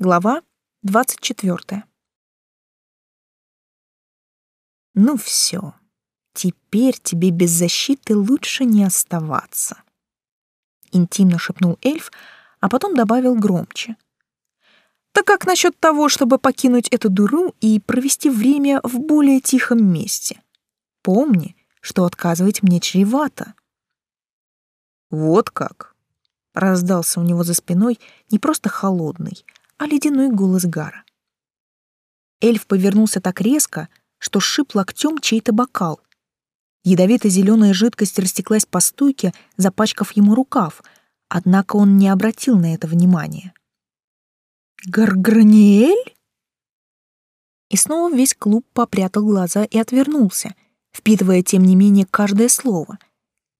Глава 24. Ну все, теперь тебе без защиты лучше не оставаться. Интимно шепнул эльф, а потом добавил громче. Так как насчет того, чтобы покинуть эту дуру и провести время в более тихом месте? Помни, что отказывать мне чревато. Вот как. Раздался у него за спиной не просто холодный, а ледяной голос Гара. Эльф повернулся так резко, что сшиб локтем чей-то бокал. Ядовито-зеленая жидкость растеклась по стойке, запачкав ему рукав, однако он не обратил на это внимания. «Гарграниэль?» И снова весь клуб попрятал глаза и отвернулся, впитывая, тем не менее, каждое слово.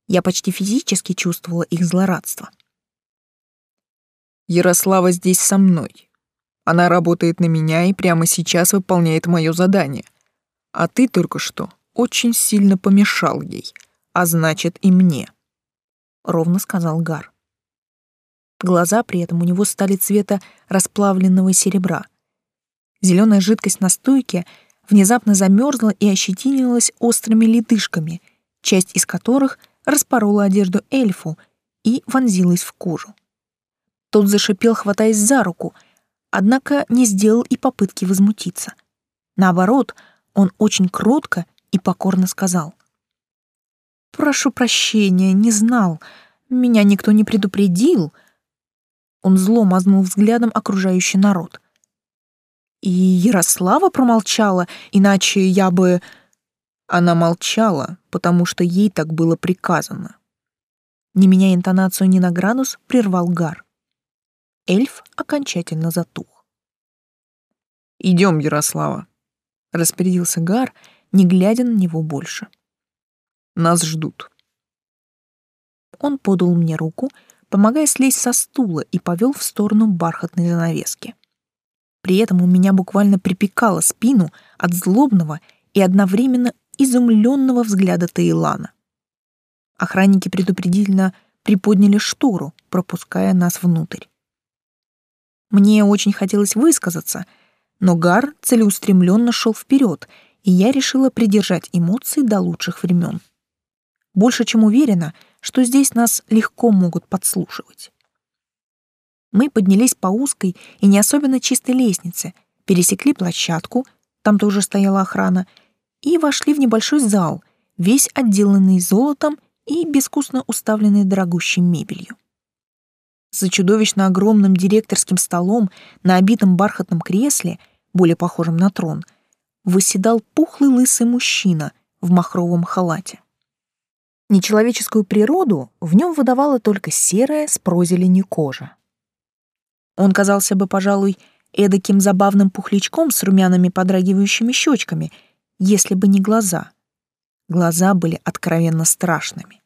Я почти физически чувствовала их злорадство. «Ярослава здесь со мной», она работает на меня и прямо сейчас выполняет мое задание. А ты только что очень сильно помешал ей, а значит и мне», — ровно сказал Гар. Глаза при этом у него стали цвета расплавленного серебра. Зеленая жидкость на стойке внезапно замерзла и ощетинилась острыми ледышками, часть из которых распорола одежду эльфу и вонзилась в кожу. Тот зашипел, хватаясь за руку — однако не сделал и попытки возмутиться. Наоборот, он очень кротко и покорно сказал. «Прошу прощения, не знал. Меня никто не предупредил». Он зло мазнул взглядом окружающий народ. «И Ярослава промолчала, иначе я бы...» Она молчала, потому что ей так было приказано. Не меняя интонацию ни на градус, прервал Гар эльф окончательно затух. «Идем, Ярослава», — распорядился Гар, не глядя на него больше. «Нас ждут». Он подал мне руку, помогая слезть со стула и повел в сторону бархатной занавески. При этом у меня буквально припекало спину от злобного и одновременно изумленного взгляда Таилана. Охранники предупредительно приподняли штору, пропуская нас внутрь. Мне очень хотелось высказаться, но Гар целеустремленно шел вперед, и я решила придержать эмоции до лучших времен. Больше чем уверена, что здесь нас легко могут подслушивать. Мы поднялись по узкой и не особенно чистой лестнице, пересекли площадку, там тоже стояла охрана, и вошли в небольшой зал, весь отделанный золотом и безвкусно уставленный дорогущей мебелью. За чудовищно огромным директорским столом на обитом бархатном кресле, более похожем на трон, выседал пухлый лысый мужчина в махровом халате. Нечеловеческую природу в нем выдавала только серая с прозеленью кожа. Он казался бы, пожалуй, эдаким забавным пухлячком с румяными подрагивающими щечками, если бы не глаза. Глаза были откровенно страшными.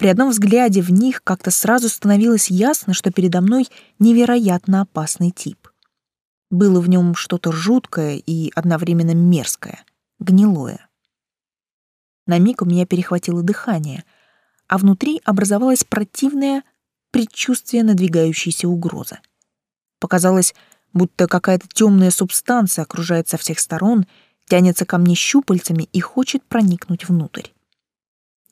При одном взгляде в них как-то сразу становилось ясно, что передо мной невероятно опасный тип. Было в нем что-то жуткое и одновременно мерзкое, гнилое. На миг у меня перехватило дыхание, а внутри образовалось противное предчувствие надвигающейся угрозы. Показалось, будто какая-то темная субстанция окружает со всех сторон, тянется ко мне щупальцами и хочет проникнуть внутрь.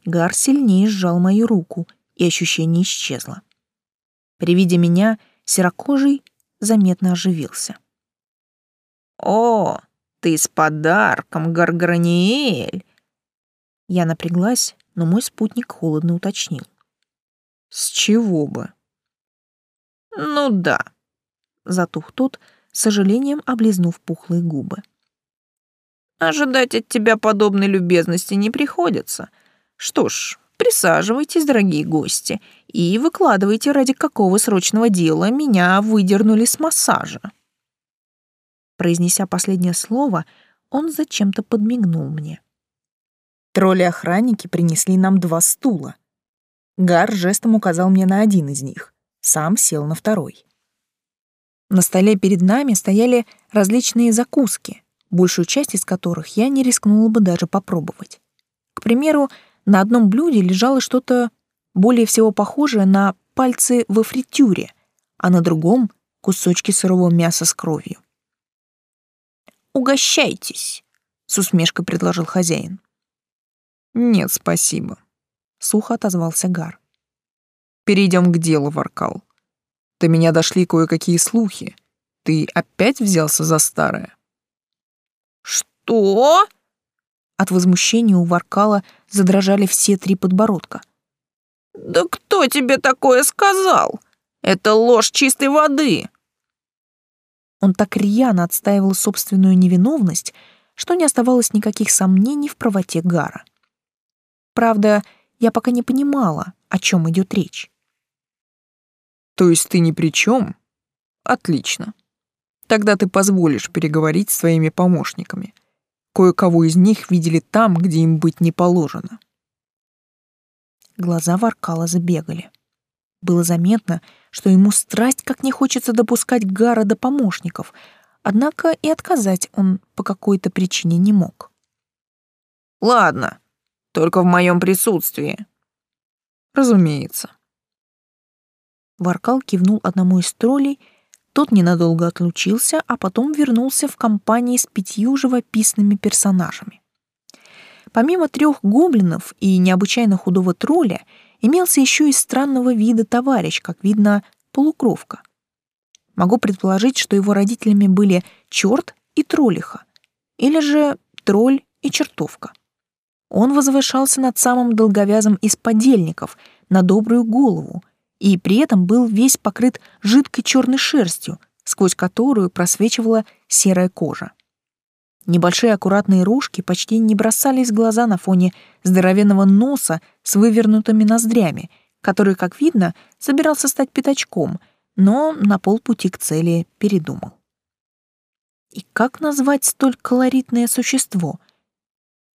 Гар сильнее сжал мою руку, и ощущение исчезло. При виде меня серокожий заметно оживился. «О, ты с подарком, Гарграниэль!» Я напряглась, но мой спутник холодно уточнил. «С чего бы?» «Ну да», — затух тот, с сожалением облизнув пухлые губы. «Ожидать от тебя подобной любезности не приходится. Что ж, присаживайтесь, дорогие гости, и выкладывайте, ради какого срочного дела меня выдернули с массажа. Произнеся последнее слово, он зачем-то подмигнул мне. Тролли-охранники принесли нам два стула. Гар жестом указал мне на один из них, сам сел на второй. На столе перед нами стояли различные закуски, большую часть из которых я не рискнула бы даже попробовать. К примеру, на одном блюде лежало что-то более всего похожее на пальцы во фритюре, а на другом кусочки сырого мяса с кровью. «Угощайтесь», — с усмешкой предложил хозяин. «Нет, спасибо», — сухо отозвался Гар. «Перейдем к делу, Варкал. До меня дошли кое-какие слухи. Ты опять взялся за старое?» «Что?» От возмущения у Варкала задрожали все три подбородка. «Да кто тебе такое сказал? Это ложь чистой воды!» Он так рьяно отстаивал собственную невиновность, что не оставалось никаких сомнений в правоте Гара. Правда, я пока не понимала, о чем идет речь. То есть ты ни при чем? Отлично. Тогда ты позволишь переговорить с твоими помощниками. Кое-кого из них видели там, где им быть не положено. Глаза Варкала забегали. Было заметно, что ему страсть как не хочется допускать Гара до помощников, однако и отказать он по какой-то причине не мог. «Ладно, только в моем присутствии». «Разумеется». Варкал кивнул одному из троллей, тот ненадолго отлучился, а потом вернулся в компании с пятью живописными персонажами. Помимо трех гоблинов и необычайно худого тролля, имелся еще и странного вида товарищ, как видно, полукровка. Могу предположить, что его родителями были черт и троллиха, или же тролль и чертовка. Он возвышался над самым долговязым из подельников, на добрую голову, и при этом был весь покрыт жидкой черной шерстью, сквозь которую просвечивала серая кожа. Небольшие аккуратные рожки почти не бросались в глаза на фоне здоровенного носа с вывернутыми ноздрями, который, как видно, собирался стать пятачком, но на полпути к цели передумал. И как назвать столь колоритное существо?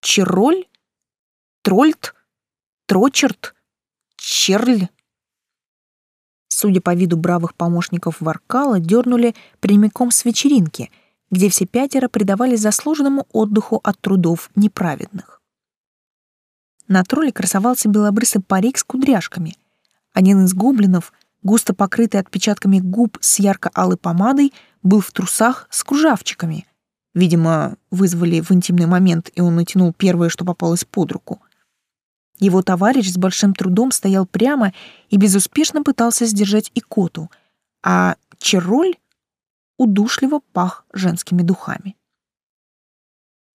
Чироль? Трольт? Трочерт? Черль? Судя по виду бравых помощников Варкала, дернули прямиком с вечеринки, где все пятеро предавались заслуженному отдыху от трудов неправедных. На тролле красовался белобрысый парик с кудряшками. Один из гоблинов, густо покрытый отпечатками губ с ярко-алой помадой, был в трусах с кружавчиками. Видимо, вызвали в интимный момент, и он натянул первое, что попалось под руку — его товарищ с большим трудом стоял прямо и безуспешно пытался сдержать икоту, а Чароль удушливо пах женскими духами.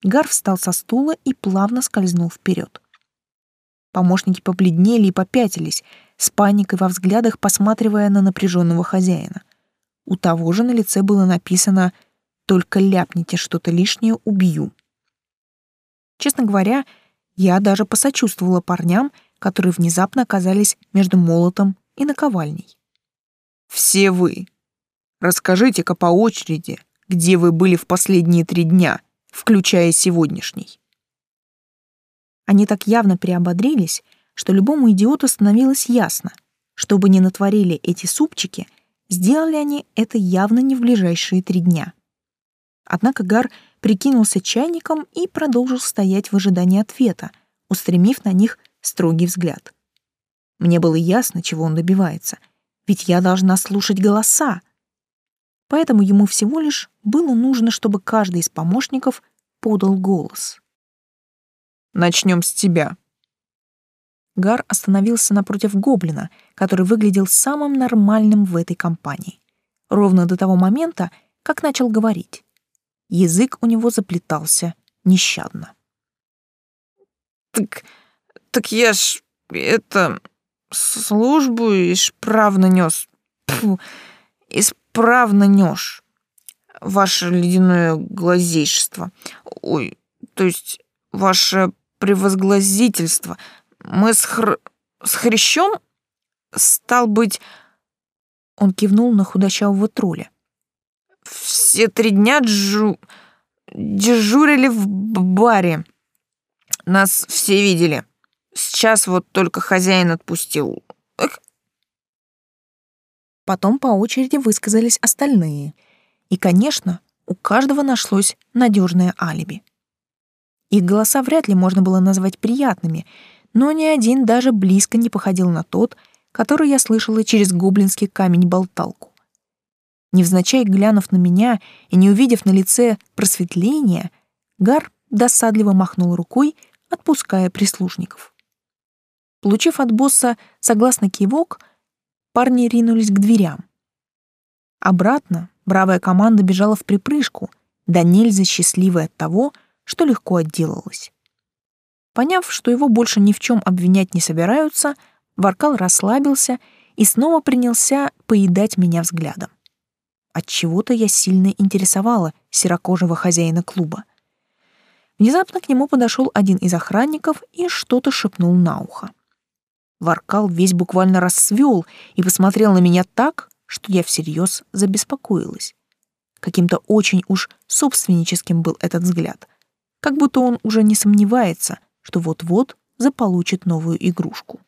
Гар встал со стула и плавно скользнул вперед. Помощники побледнели и попятились, с паникой во взглядах посматривая на напряженного хозяина. У того же на лице было написано «Только ляпните что-то лишнее, убью». Честно говоря, я даже посочувствовала парням, которые внезапно оказались между молотом и наковальней. «Все вы. Расскажите-ка по очереди, где вы были в последние три дня, включая сегодняшний». Они так явно приободрились, что любому идиоту становилось ясно, что бы ни натворили эти супчики, сделали они это явно не в ближайшие три дня. Однако Гар прикинулся чайником и продолжил стоять в ожидании ответа, устремив на них строгий взгляд. Мне было ясно, чего он добивается, ведь я должна слушать голоса. Поэтому ему всего лишь было нужно, чтобы каждый из помощников подал голос. Начнем с тебя. Гар остановился напротив гоблина, который выглядел самым нормальным в этой компании. Ровно до того момента, как начал говорить. Язык у него заплетался нещадно. «Так, так я ж это службу исправно нес. Фу, исправно нёс. Ваше ледяное глазейшество. Ой, то есть ваше превозглазительство. Мы с, хр... с хрящом, стал быть...» Он кивнул на худощавого тролля все три дня джу... дежурили в баре. Нас все видели. Сейчас вот только хозяин отпустил. Эх. Потом по очереди высказались остальные. И, конечно, у каждого нашлось надежное алиби. Их голоса вряд ли можно было назвать приятными, но ни один даже близко не походил на тот, который я слышала через гоблинский камень-болталку. Невзначай глянув на меня и не увидев на лице просветления, Гар досадливо махнул рукой, отпуская прислужников. Получив от босса согласно кивок, парни ринулись к дверям. Обратно бравая команда бежала в припрыжку, да нельзя счастливая от того, что легко отделалась. Поняв, что его больше ни в чем обвинять не собираются, Варкал расслабился и снова принялся поедать меня взглядом. Отчего-то я сильно интересовала серокожего хозяина клуба. Внезапно к нему подошел один из охранников и что-то шепнул на ухо. Варкал весь буквально расцвел и посмотрел на меня так, что я всерьез забеспокоилась. Каким-то очень уж собственническим был этот взгляд, как будто он уже не сомневается, что вот-вот заполучит новую игрушку.